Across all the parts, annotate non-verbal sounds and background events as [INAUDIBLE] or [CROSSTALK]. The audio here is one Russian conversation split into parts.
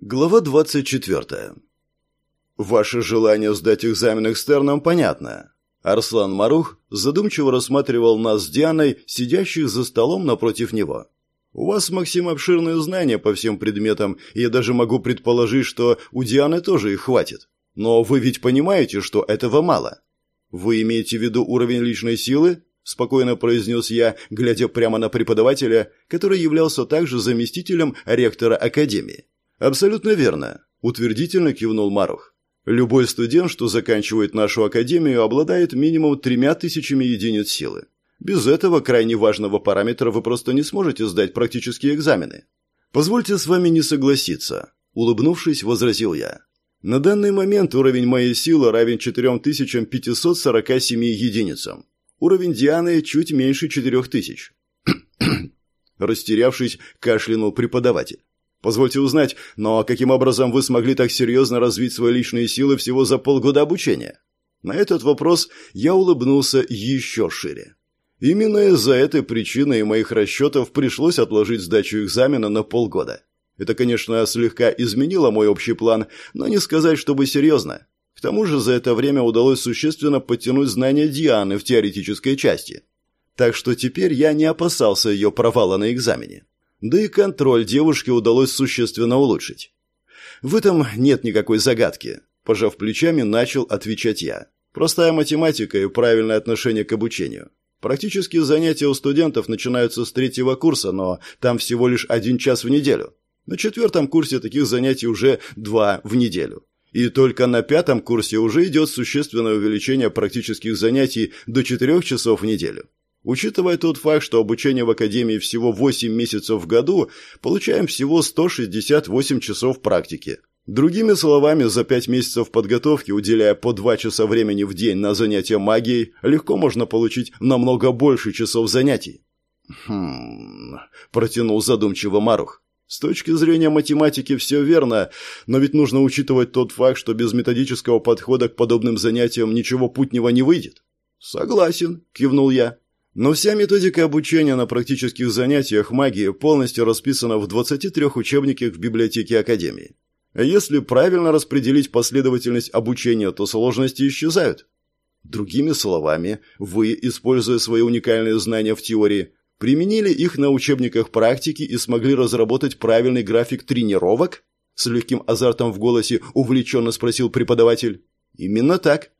Глава 24. Ваше желание сдать экзамен экстерном понятно. Арслан Марух задумчиво рассматривал нас с Дианой, сидящих за столом напротив него. У вас, Максим, обширные знания по всем предметам, и я даже могу предположить, что у Дианы тоже их хватит. Но вы ведь понимаете, что этого мало. Вы имеете в виду уровень личной силы? спокойно произнес я, глядя прямо на преподавателя, который являлся также заместителем ректора академии. «Абсолютно верно», – утвердительно кивнул Марух. «Любой студент, что заканчивает нашу академию, обладает минимум тремя тысячами единиц силы. Без этого крайне важного параметра вы просто не сможете сдать практические экзамены. Позвольте с вами не согласиться», – улыбнувшись, возразил я. «На данный момент уровень моей силы равен 4547 единицам. Уровень Дианы чуть меньше 4000». [CLEARS THROAT] Растерявшись, кашлянул преподаватель. Позвольте узнать, но каким образом вы смогли так серьезно развить свои личные силы всего за полгода обучения? На этот вопрос я улыбнулся еще шире. Именно из-за этой причины и моих расчетов пришлось отложить сдачу экзамена на полгода. Это, конечно, слегка изменило мой общий план, но не сказать, чтобы серьезно. К тому же за это время удалось существенно подтянуть знания Дианы в теоретической части. Так что теперь я не опасался ее провала на экзамене. Да и контроль девушки удалось существенно улучшить. В этом нет никакой загадки. Пожав плечами, начал отвечать я. Простая математика и правильное отношение к обучению. Практически занятия у студентов начинаются с третьего курса, но там всего лишь один час в неделю. На четвертом курсе таких занятий уже два в неделю. И только на пятом курсе уже идет существенное увеличение практических занятий до четырех часов в неделю. Учитывая тот факт, что обучение в академии всего 8 месяцев в году, получаем всего 168 часов практики. Другими словами, за 5 месяцев подготовки, уделяя по 2 часа времени в день на занятия магией, легко можно получить намного больше часов занятий. «Хм...» – протянул задумчиво Марух. «С точки зрения математики все верно, но ведь нужно учитывать тот факт, что без методического подхода к подобным занятиям ничего путнего не выйдет». «Согласен», – кивнул я. Но вся методика обучения на практических занятиях магии полностью расписана в 23 учебниках в библиотеке Академии. Если правильно распределить последовательность обучения, то сложности исчезают. Другими словами, вы, используя свои уникальные знания в теории, применили их на учебниках практики и смогли разработать правильный график тренировок? С легким азартом в голосе увлеченно спросил преподаватель. Именно так.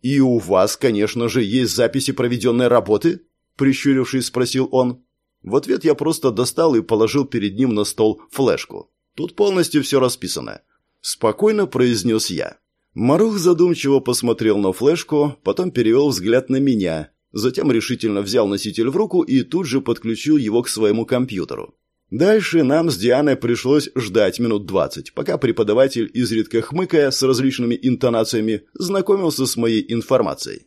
И у вас, конечно же, есть записи проведенной работы? – прищурившись, спросил он. В ответ я просто достал и положил перед ним на стол флешку. Тут полностью все расписано. Спокойно произнес я. Марух задумчиво посмотрел на флешку, потом перевел взгляд на меня, затем решительно взял носитель в руку и тут же подключил его к своему компьютеру. Дальше нам с Дианой пришлось ждать минут двадцать, пока преподаватель, изредка хмыкая с различными интонациями, знакомился с моей информацией.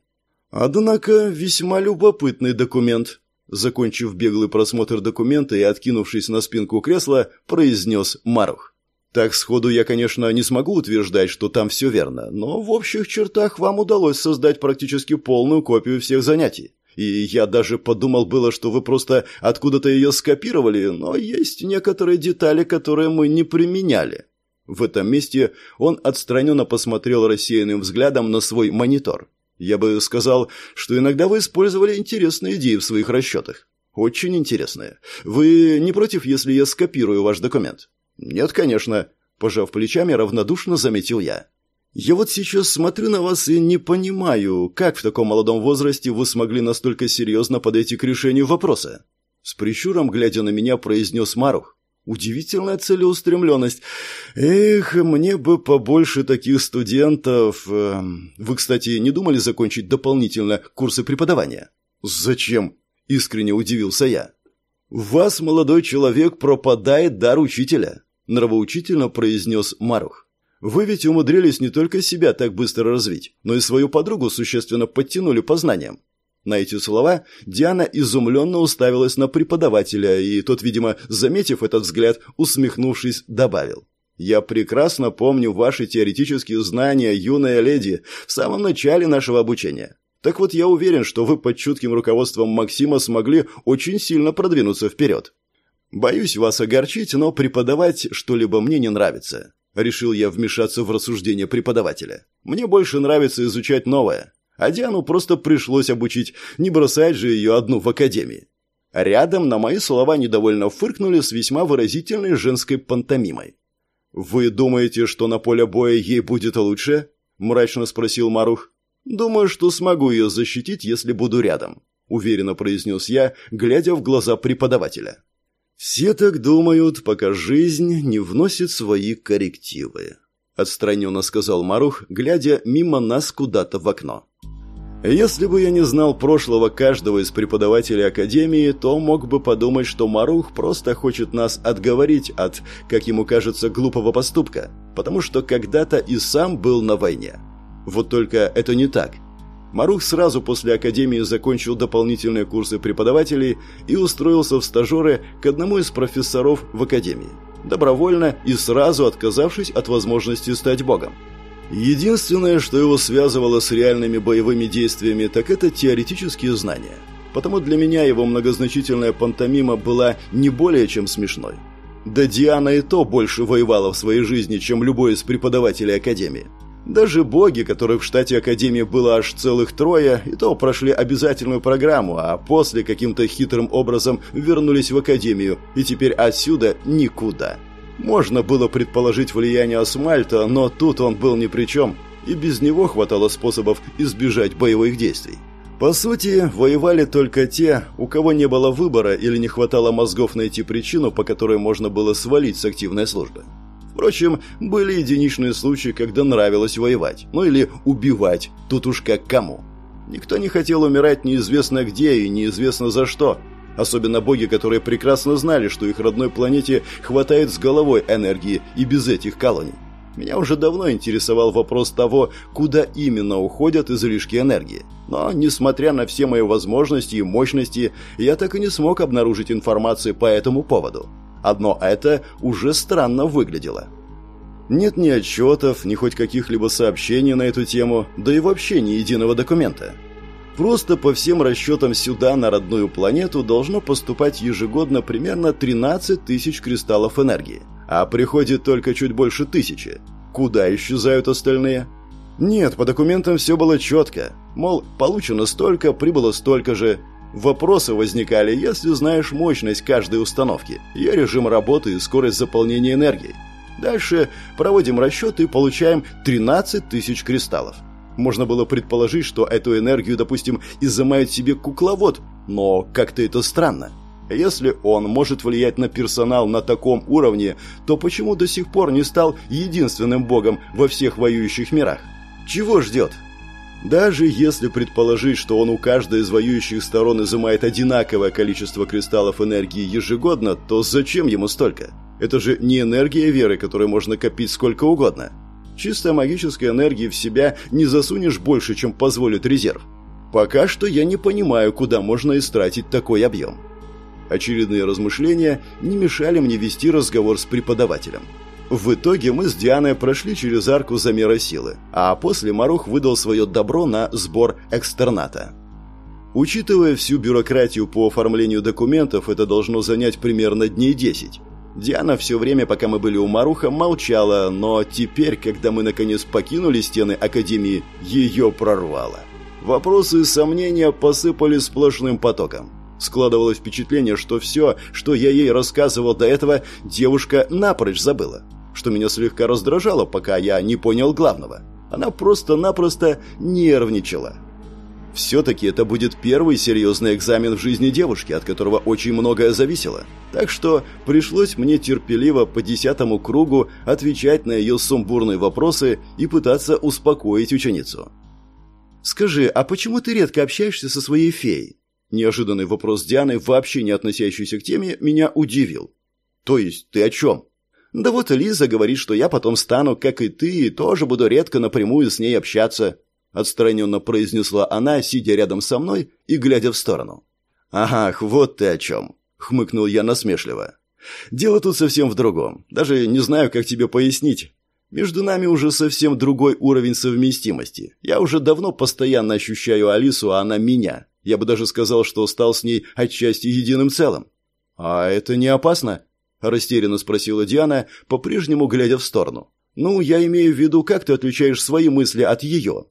Однако весьма любопытный документ. Закончив беглый просмотр документа и откинувшись на спинку кресла, произнес Марух. Так сходу я, конечно, не смогу утверждать, что там все верно, но в общих чертах вам удалось создать практически полную копию всех занятий. И я даже подумал было, что вы просто откуда-то ее скопировали, но есть некоторые детали, которые мы не применяли. В этом месте он отстраненно посмотрел рассеянным взглядом на свой монитор. Я бы сказал, что иногда вы использовали интересные идеи в своих расчетах. Очень интересные. Вы не против, если я скопирую ваш документ? Нет, конечно. Пожав плечами, равнодушно заметил я. Я вот сейчас смотрю на вас и не понимаю, как в таком молодом возрасте вы смогли настолько серьезно подойти к решению вопроса. С прищуром, глядя на меня, произнес Марух. Удивительная целеустремленность. Эх, мне бы побольше таких студентов. Эм, вы, кстати, не думали закончить дополнительно курсы преподавания? Зачем? Искренне удивился я. Вас, молодой человек, пропадает дар учителя, нравоучительно произнес Марух. Вы ведь умудрились не только себя так быстро развить, но и свою подругу существенно подтянули по знаниям. На эти слова Диана изумленно уставилась на преподавателя, и тот, видимо, заметив этот взгляд, усмехнувшись, добавил. «Я прекрасно помню ваши теоретические знания, юная леди, в самом начале нашего обучения. Так вот, я уверен, что вы под чутким руководством Максима смогли очень сильно продвинуться вперед». «Боюсь вас огорчить, но преподавать что-либо мне не нравится». Решил я вмешаться в рассуждение преподавателя. «Мне больше нравится изучать новое. А Диану просто пришлось обучить, не бросать же ее одну в академии». Рядом на мои слова недовольно фыркнули с весьма выразительной женской пантомимой. «Вы думаете, что на поле боя ей будет лучше?» – мрачно спросил Марух. «Думаю, что смогу ее защитить, если буду рядом», – уверенно произнес я, глядя в глаза преподавателя. «Все так думают, пока жизнь не вносит свои коррективы», – отстраненно сказал Марух, глядя мимо нас куда-то в окно. Если бы я не знал прошлого каждого из преподавателей Академии, то мог бы подумать, что Марух просто хочет нас отговорить от, как ему кажется, глупого поступка, потому что когда-то и сам был на войне. Вот только это не так. Марух сразу после Академии закончил дополнительные курсы преподавателей и устроился в стажеры к одному из профессоров в Академии, добровольно и сразу отказавшись от возможности стать богом. Единственное, что его связывало с реальными боевыми действиями, так это теоретические знания. Потому для меня его многозначительная пантомима была не более чем смешной. Да Диана и то больше воевала в своей жизни, чем любой из преподавателей Академии. Даже боги, которых в штате Академии было аж целых трое, и то прошли обязательную программу, а после каким-то хитрым образом вернулись в Академию, и теперь отсюда никуда. Можно было предположить влияние Асмальта, но тут он был ни при чем, и без него хватало способов избежать боевых действий. По сути, воевали только те, у кого не было выбора или не хватало мозгов найти причину, по которой можно было свалить с активной службы. Впрочем, были единичные случаи, когда нравилось воевать, ну или убивать, тут уж как кому. Никто не хотел умирать неизвестно где и неизвестно за что – Особенно боги, которые прекрасно знали, что их родной планете хватает с головой энергии и без этих колоний. Меня уже давно интересовал вопрос того, куда именно уходят излишки энергии. Но, несмотря на все мои возможности и мощности, я так и не смог обнаружить информации по этому поводу. Одно это уже странно выглядело. Нет ни отчетов, ни хоть каких-либо сообщений на эту тему, да и вообще ни единого документа. Просто по всем расчетам сюда, на родную планету, должно поступать ежегодно примерно 13 тысяч кристаллов энергии. А приходит только чуть больше тысячи. Куда исчезают остальные? Нет, по документам все было четко. Мол, получено столько, прибыло столько же. Вопросы возникали, если знаешь мощность каждой установки, ее режим работы и скорость заполнения энергии. Дальше проводим расчеты и получаем 13 тысяч кристаллов. Можно было предположить, что эту энергию, допустим, изымает себе кукловод, но как-то это странно. Если он может влиять на персонал на таком уровне, то почему до сих пор не стал единственным богом во всех воюющих мирах? Чего ждет? Даже если предположить, что он у каждой из воюющих сторон изымает одинаковое количество кристаллов энергии ежегодно, то зачем ему столько? Это же не энергия веры, которую можно копить сколько угодно. Чистой магической энергии в себя не засунешь больше, чем позволит резерв. Пока что я не понимаю, куда можно истратить такой объем. Очередные размышления не мешали мне вести разговор с преподавателем. В итоге мы с Дианой прошли через арку замера силы, а после Марух выдал свое добро на сбор экстерната. Учитывая всю бюрократию по оформлению документов, это должно занять примерно дней 10. Диана все время, пока мы были у Маруха, молчала, но теперь, когда мы наконец покинули стены Академии, ее прорвало. Вопросы и сомнения посыпались сплошным потоком. Складывалось впечатление, что все, что я ей рассказывал до этого, девушка напрочь забыла. Что меня слегка раздражало, пока я не понял главного. Она просто-напросто нервничала. Все-таки это будет первый серьезный экзамен в жизни девушки, от которого очень многое зависело. Так что пришлось мне терпеливо по десятому кругу отвечать на ее сумбурные вопросы и пытаться успокоить ученицу. «Скажи, а почему ты редко общаешься со своей феей?» Неожиданный вопрос Дианы, вообще не относящийся к теме, меня удивил. «То есть ты о чем?» «Да вот Лиза говорит, что я потом стану, как и ты, и тоже буду редко напрямую с ней общаться отстраненно произнесла она, сидя рядом со мной и глядя в сторону. «Ах, вот ты о чем!» — хмыкнул я насмешливо. «Дело тут совсем в другом. Даже не знаю, как тебе пояснить. Между нами уже совсем другой уровень совместимости. Я уже давно постоянно ощущаю Алису, а она меня. Я бы даже сказал, что стал с ней отчасти единым целым. «А это не опасно?» – растерянно спросила Диана, по-прежнему глядя в сторону. «Ну, я имею в виду, как ты отличаешь свои мысли от ее?»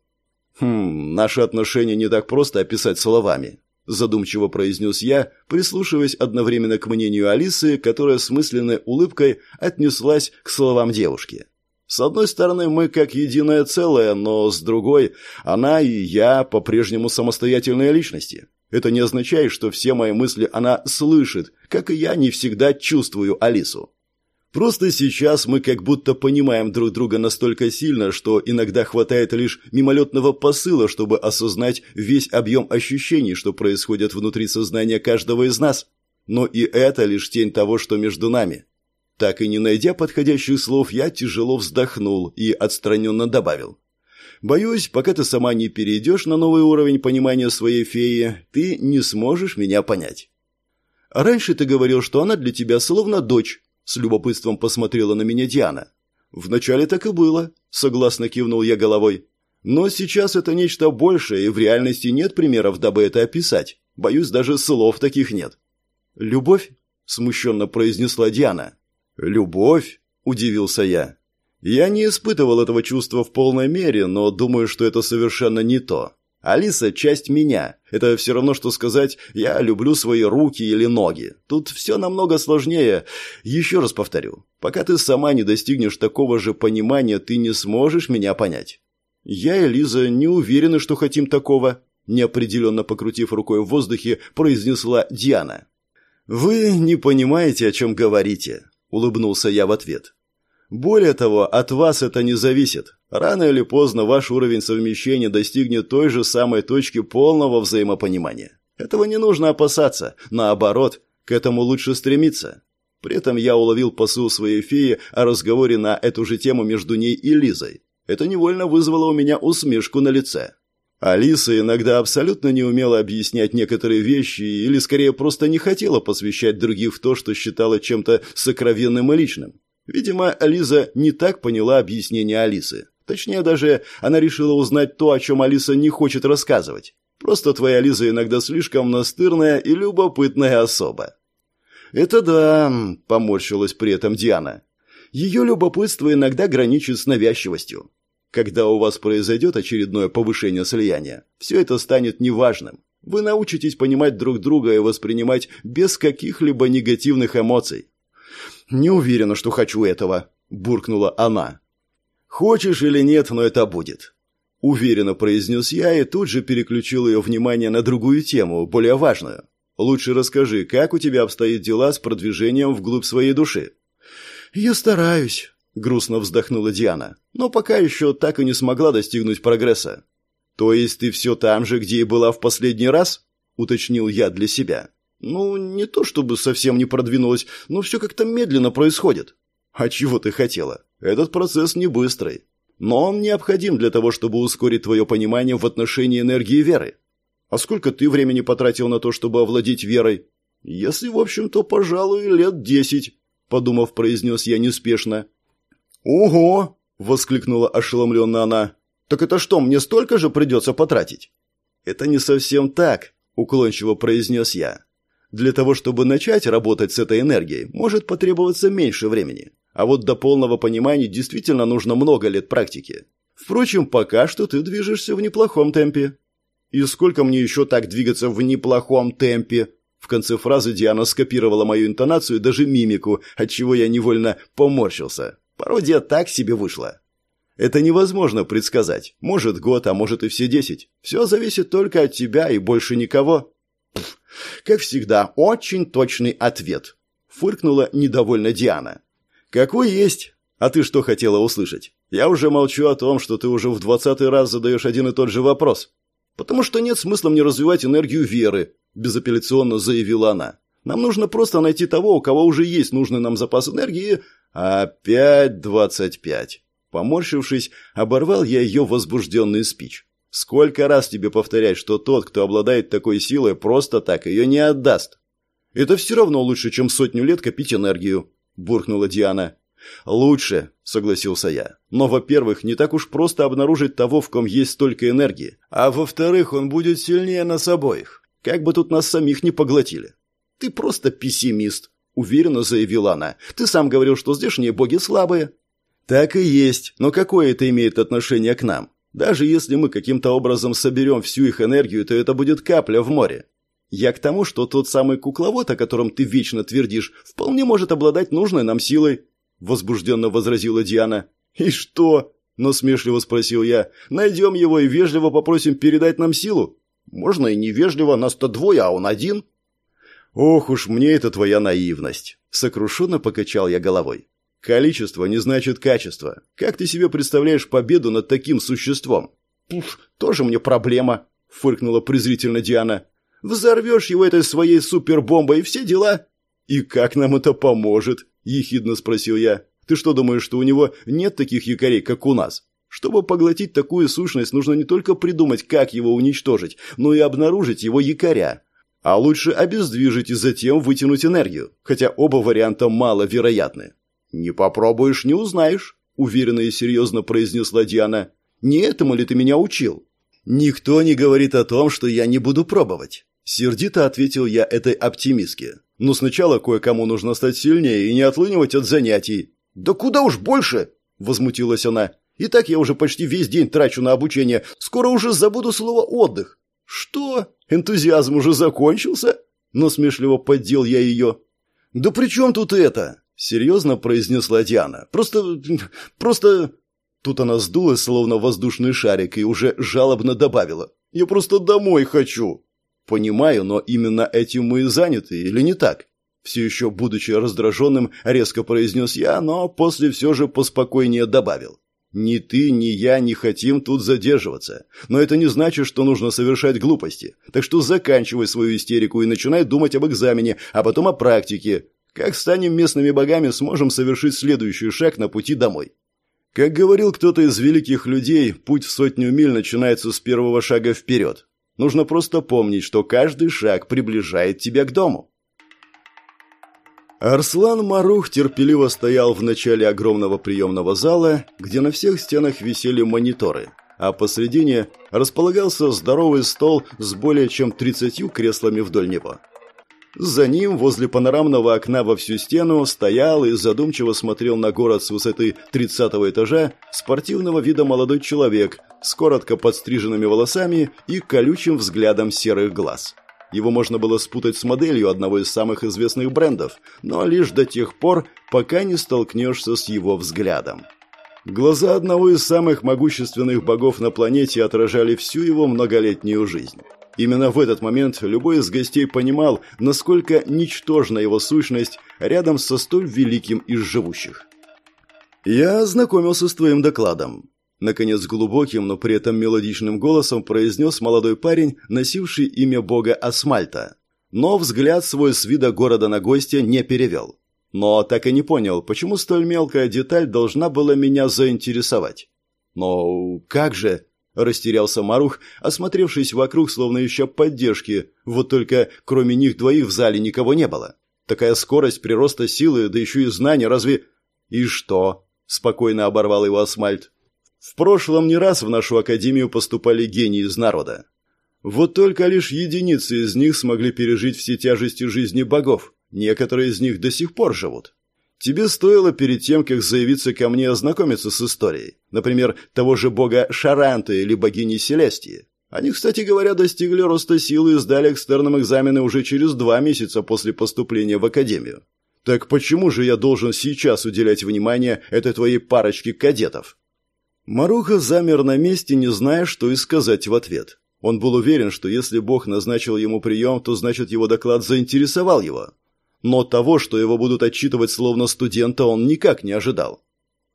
«Хм, наши отношения не так просто описать словами», – задумчиво произнес я, прислушиваясь одновременно к мнению Алисы, которая с мысленной улыбкой отнеслась к словам девушки. С одной стороны, мы как единое целое, но с другой, она и я по-прежнему самостоятельные личности. Это не означает, что все мои мысли она слышит, как и я не всегда чувствую Алису. Просто сейчас мы как будто понимаем друг друга настолько сильно, что иногда хватает лишь мимолетного посыла, чтобы осознать весь объем ощущений, что происходят внутри сознания каждого из нас. Но и это лишь тень того, что между нами. Так и не найдя подходящих слов, я тяжело вздохнул и отстраненно добавил. «Боюсь, пока ты сама не перейдешь на новый уровень понимания своей феи, ты не сможешь меня понять». «Раньше ты говорил, что она для тебя словно дочь», — с любопытством посмотрела на меня Диана. «Вначале так и было», — согласно кивнул я головой. «Но сейчас это нечто большее, и в реальности нет примеров, дабы это описать. Боюсь, даже слов таких нет». «Любовь?» — смущенно произнесла Диана. «Любовь?» – удивился я. Я не испытывал этого чувства в полной мере, но думаю, что это совершенно не то. Алиса – часть меня. Это все равно, что сказать «я люблю свои руки или ноги». Тут все намного сложнее. Еще раз повторю. Пока ты сама не достигнешь такого же понимания, ты не сможешь меня понять. Я и Лиза не уверены, что хотим такого. Неопределенно покрутив рукой в воздухе, произнесла Диана. «Вы не понимаете, о чем говорите улыбнулся я в ответ. Более того, от вас это не зависит. Рано или поздно ваш уровень совмещения достигнет той же самой точки полного взаимопонимания. Этого не нужно опасаться, наоборот, к этому лучше стремиться. При этом я уловил посыл своей феи о разговоре на эту же тему между ней и Лизой. Это невольно вызвало у меня усмешку на лице. Алиса иногда абсолютно не умела объяснять некоторые вещи или скорее просто не хотела посвящать других в то, что считала чем-то сокровенным и личным. Видимо, Алиса не так поняла объяснение Алисы. Точнее, даже она решила узнать то, о чем Алиса не хочет рассказывать. Просто твоя Алиса иногда слишком настырная и любопытная особа. «Это да», — поморщилась при этом Диана. «Ее любопытство иногда граничит с навязчивостью. Когда у вас произойдет очередное повышение слияния, все это станет неважным. Вы научитесь понимать друг друга и воспринимать без каких-либо негативных эмоций. «Не уверена, что хочу этого», – буркнула она. «Хочешь или нет, но это будет», – уверенно произнес я и тут же переключил ее внимание на другую тему, более важную. «Лучше расскажи, как у тебя обстоят дела с продвижением вглубь своей души?» «Я стараюсь», грустно вздохнула Диана. Но пока еще так и не смогла достигнуть прогресса. То есть ты все там же, где и была в последний раз? уточнил я для себя. Ну, не то чтобы совсем не продвинулась, но все как-то медленно происходит. А чего ты хотела? Этот процесс не быстрый. Но он необходим для того, чтобы ускорить твое понимание в отношении энергии веры. А сколько ты времени потратил на то, чтобы овладеть верой? Если, в общем-то, пожалуй, лет десять, подумав, произнес я неспешно. «Ого!» – воскликнула ошеломленно она. «Так это что, мне столько же придется потратить?» «Это не совсем так», – уклончиво произнес я. «Для того, чтобы начать работать с этой энергией, может потребоваться меньше времени. А вот до полного понимания действительно нужно много лет практики. Впрочем, пока что ты движешься в неплохом темпе». «И сколько мне еще так двигаться в неплохом темпе?» В конце фразы Диана скопировала мою интонацию и даже мимику, отчего я невольно поморщился. Пародия так себе вышла. Это невозможно предсказать. Может год, а может и все десять. Все зависит только от тебя и больше никого. Пф, как всегда, очень точный ответ. Фыркнула недовольно Диана. Какой есть? А ты что хотела услышать? Я уже молчу о том, что ты уже в двадцатый раз задаешь один и тот же вопрос. Потому что нет смысла мне развивать энергию веры, безапелляционно заявила она. Нам нужно просто найти того, у кого уже есть нужный нам запас энергии, «Опять двадцать пять!» Поморщившись, оборвал я ее возбужденный спич. «Сколько раз тебе повторять, что тот, кто обладает такой силой, просто так ее не отдаст?» «Это все равно лучше, чем сотню лет копить энергию», – буркнула Диана. «Лучше», – согласился я. «Но, во-первых, не так уж просто обнаружить того, в ком есть столько энергии. А во-вторых, он будет сильнее нас обоих. Как бы тут нас самих не поглотили». Ты просто пессимист, уверенно заявила она. Ты сам говорил, что здешние боги слабые. Так и есть, но какое это имеет отношение к нам? Даже если мы каким-то образом соберем всю их энергию, то это будет капля в море. Я к тому, что тот самый кукловод, о котором ты вечно твердишь, вполне может обладать нужной нам силой, возбужденно возразила Диана. И что? Но смешливо спросил я. Найдем его и вежливо попросим передать нам силу? Можно и невежливо, нас-то двое, а он один. Ох уж мне это твоя наивность. Сокрушенно покачал я головой. Количество не значит качество. Как ты себе представляешь победу над таким существом? Пуф, тоже мне проблема, фыркнула презрительно Диана. Взорвешь его этой своей супербомбой и все дела. И как нам это поможет? ехидно спросил я. Ты что думаешь, что у него нет таких якорей, как у нас? Чтобы поглотить такую сущность, нужно не только придумать, как его уничтожить, но и обнаружить его якоря. А лучше обездвижить и затем вытянуть энергию, хотя оба варианта маловероятны. «Не попробуешь, не узнаешь», — уверенно и серьезно произнесла Диана. «Не этому ли ты меня учил?» «Никто не говорит о том, что я не буду пробовать», — сердито ответил я этой оптимистке. «Но сначала кое-кому нужно стать сильнее и не отлынивать от занятий». «Да куда уж больше!» — возмутилась она. «И так я уже почти весь день трачу на обучение. Скоро уже забуду слово «отдых». «Что? Энтузиазм уже закончился?» Но смешливо поддел я ее. «Да при чем тут это?» Серьезно произнесла Диана. Просто... просто... Тут она сдулась, словно воздушный шарик, и уже жалобно добавила. «Я просто домой хочу!» «Понимаю, но именно этим мы и заняты, или не так?» Все еще, будучи раздраженным, резко произнес я, но после все же поспокойнее добавил. «Ни ты, ни я не хотим тут задерживаться. Но это не значит, что нужно совершать глупости. Так что заканчивай свою истерику и начинай думать об экзамене, а потом о практике. Как станем местными богами, сможем совершить следующий шаг на пути домой. Как говорил кто-то из великих людей, путь в сотню миль начинается с первого шага вперед. Нужно просто помнить, что каждый шаг приближает тебя к дому. Арслан Марух терпеливо стоял в начале огромного приемного зала, где на всех стенах висели мониторы, а посредине располагался здоровый стол с более чем 30 креслами вдоль него. За ним, возле панорамного окна во всю стену, стоял и задумчиво смотрел на город с высоты тридцатого этажа спортивного вида молодой человек с коротко подстриженными волосами и колючим взглядом серых глаз. Его можно было спутать с моделью одного из самых известных брендов, но лишь до тех пор, пока не столкнешься с его взглядом. Глаза одного из самых могущественных богов на планете отражали всю его многолетнюю жизнь. Именно в этот момент любой из гостей понимал, насколько ничтожна его сущность рядом со столь великим из живущих. «Я ознакомился с твоим докладом», — наконец глубоким, но при этом мелодичным голосом произнес молодой парень, носивший имя бога Асмальта. Но взгляд свой с вида города на гостя не перевел. Но так и не понял, почему столь мелкая деталь должна была меня заинтересовать. «Но как же?» Растерялся Марух, осмотревшись вокруг, словно ища поддержки. Вот только кроме них двоих в зале никого не было. Такая скорость прироста силы, да еще и знания, разве... «И что?» – спокойно оборвал его Асмальт. «В прошлом не раз в нашу академию поступали гении из народа. Вот только лишь единицы из них смогли пережить все тяжести жизни богов. Некоторые из них до сих пор живут. Тебе стоило перед тем, как заявиться ко мне, ознакомиться с историей. Например, того же бога Шаранта или богини Селестии. Они, кстати говоря, достигли роста силы и сдали экстерном экзамены уже через два месяца после поступления в академию. Так почему же я должен сейчас уделять внимание этой твоей парочке кадетов? Маруха замер на месте, не зная, что и сказать в ответ. Он был уверен, что если Бог назначил ему прием, то значит его доклад заинтересовал его но того, что его будут отчитывать словно студента, он никак не ожидал.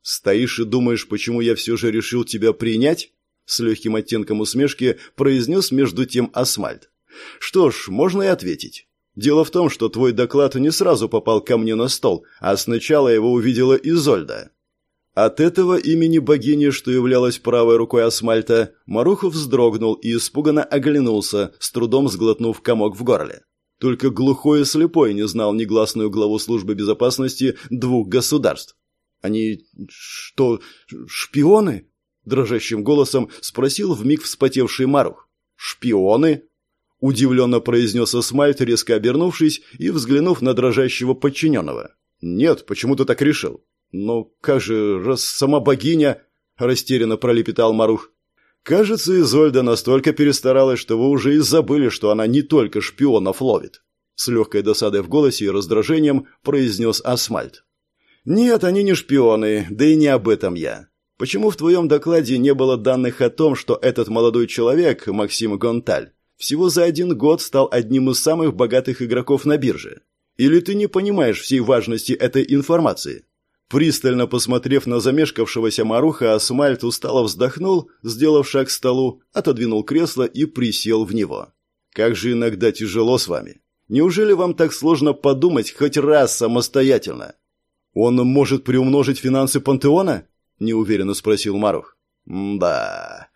«Стоишь и думаешь, почему я все же решил тебя принять?» С легким оттенком усмешки произнес между тем Асмальт. «Что ж, можно и ответить. Дело в том, что твой доклад не сразу попал ко мне на стол, а сначала его увидела Изольда». От этого имени богини, что являлась правой рукой Асмальта, Марухов вздрогнул и испуганно оглянулся, с трудом сглотнув комок в горле. Только глухой и слепой не знал негласную главу службы безопасности двух государств. «Они что, шпионы?» – дрожащим голосом спросил вмиг вспотевший Марух. «Шпионы?» Удивленно произнес Асмальт, резко обернувшись и взглянув на дрожащего подчиненного. «Нет, почему ты так решил?» «Но как же, раз сама богиня...» – растерянно пролепетал Марух. «Кажется, Изольда настолько перестаралась, что вы уже и забыли, что она не только шпионов ловит». С легкой досадой в голосе и раздражением произнес Асмальт. «Нет, они не шпионы, да и не об этом я. Почему в твоем докладе не было данных о том, что этот молодой человек, Максим Гонталь, всего за один год стал одним из самых богатых игроков на бирже? Или ты не понимаешь всей важности этой информации?» Пристально посмотрев на замешкавшегося Маруха, Асмальт устало вздохнул, сделав шаг к столу, отодвинул кресло и присел в него. «Как же иногда тяжело с вами. Неужели вам так сложно подумать хоть раз самостоятельно?» «Он может приумножить финансы пантеона?» – неуверенно спросил Марух. «Да,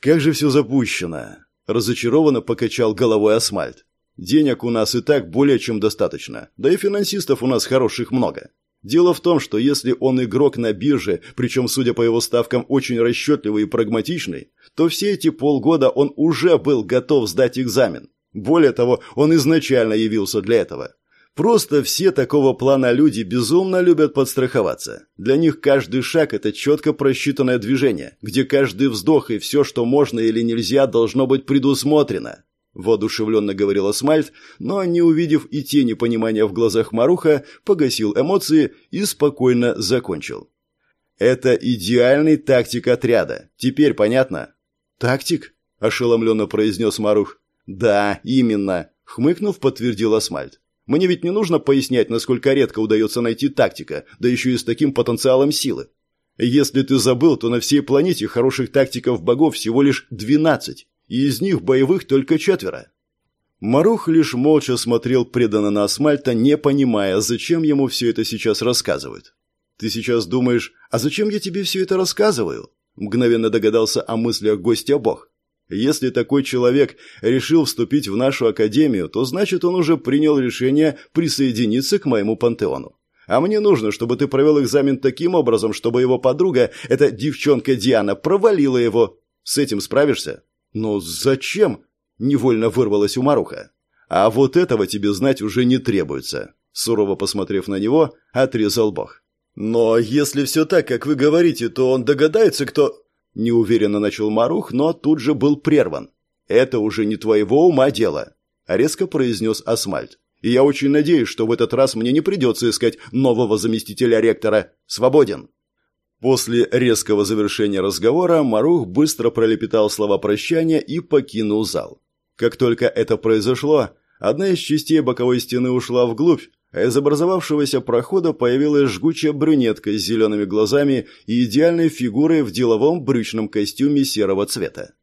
как же все запущено!» – разочарованно покачал головой Асмальт. «Денег у нас и так более чем достаточно, да и финансистов у нас хороших много. Дело в том, что если он игрок на бирже, причем, судя по его ставкам, очень расчетливый и прагматичный, то все эти полгода он уже был готов сдать экзамен. Более того, он изначально явился для этого. Просто все такого плана люди безумно любят подстраховаться. Для них каждый шаг – это четко просчитанное движение, где каждый вздох и все, что можно или нельзя, должно быть предусмотрено. – воодушевленно говорил Асмальт, но, не увидев и тени понимания в глазах Маруха, погасил эмоции и спокойно закончил. «Это идеальный тактик отряда. Теперь понятно?» «Тактик?» – ошеломленно произнес Марух. «Да, именно», – хмыкнув, подтвердил Асмальт. «Мне ведь не нужно пояснять, насколько редко удается найти тактика, да еще и с таким потенциалом силы. Если ты забыл, то на всей планете хороших тактиков богов всего лишь двенадцать и из них боевых только четверо. Марух лишь молча смотрел преданно на Асмальта, не понимая, зачем ему все это сейчас рассказывают. «Ты сейчас думаешь, а зачем я тебе все это рассказываю?» Мгновенно догадался о мыслях гостя Бог. «Если такой человек решил вступить в нашу академию, то значит он уже принял решение присоединиться к моему пантеону. А мне нужно, чтобы ты провел экзамен таким образом, чтобы его подруга, эта девчонка Диана, провалила его. С этим справишься?» «Но зачем?» – невольно вырвалась у Маруха. «А вот этого тебе знать уже не требуется», – сурово посмотрев на него, отрезал Бог. «Но если все так, как вы говорите, то он догадается, кто...» Неуверенно начал Марух, но тут же был прерван. «Это уже не твоего ума дело», – резко произнес Асмальт. «И я очень надеюсь, что в этот раз мне не придется искать нового заместителя ректора. Свободен». После резкого завершения разговора Марух быстро пролепетал слова прощания и покинул зал. Как только это произошло, одна из частей боковой стены ушла вглубь, а из образовавшегося прохода появилась жгучая брюнетка с зелеными глазами и идеальной фигурой в деловом брючном костюме серого цвета.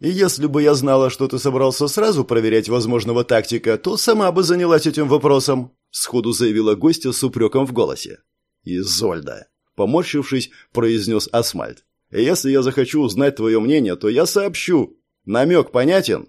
И если бы я знала, что ты собрался сразу проверять возможного тактика, то сама бы занялась этим вопросом», — сходу заявила гостья с упреком в голосе. «Изольда, поморщившись, произнес Асмальт. «Если я захочу узнать твое мнение, то я сообщу. Намек понятен?»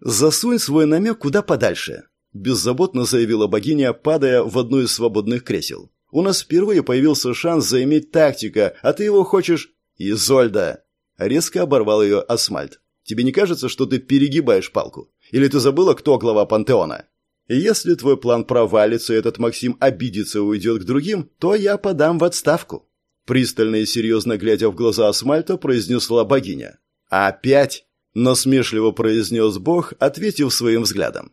«Засунь свой намек куда подальше», – беззаботно заявила богиня, падая в одно из свободных кресел. «У нас впервые появился шанс заиметь тактика, а ты его хочешь...» «Изольда!» – резко оборвал ее Асмальт. «Тебе не кажется, что ты перегибаешь палку? Или ты забыла, кто глава пантеона?» «Если твой план провалится, и этот Максим обидится и уйдет к другим, то я подам в отставку». Пристально и серьезно глядя в глаза Асмальта, произнесла богиня. «Опять?» – насмешливо произнес бог, ответив своим взглядом.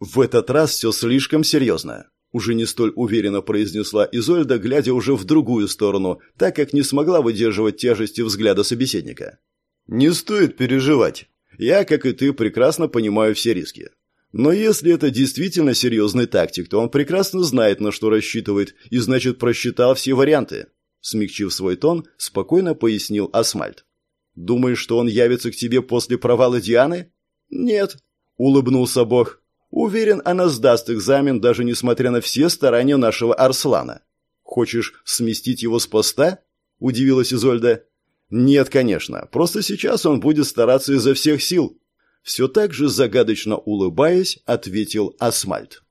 «В этот раз все слишком серьезно», – уже не столь уверенно произнесла Изольда, глядя уже в другую сторону, так как не смогла выдерживать тяжести взгляда собеседника. «Не стоит переживать. Я, как и ты, прекрасно понимаю все риски. Но если это действительно серьезный тактик, то он прекрасно знает, на что рассчитывает, и значит просчитал все варианты. Смягчив свой тон, спокойно пояснил Асмальт. «Думаешь, что он явится к тебе после провала Дианы?» «Нет», — улыбнулся Бог. «Уверен, она сдаст экзамен, даже несмотря на все старания нашего Арслана». «Хочешь сместить его с поста?» — удивилась Изольда. «Нет, конечно. Просто сейчас он будет стараться изо всех сил». Все так же загадочно улыбаясь, ответил Асмальт.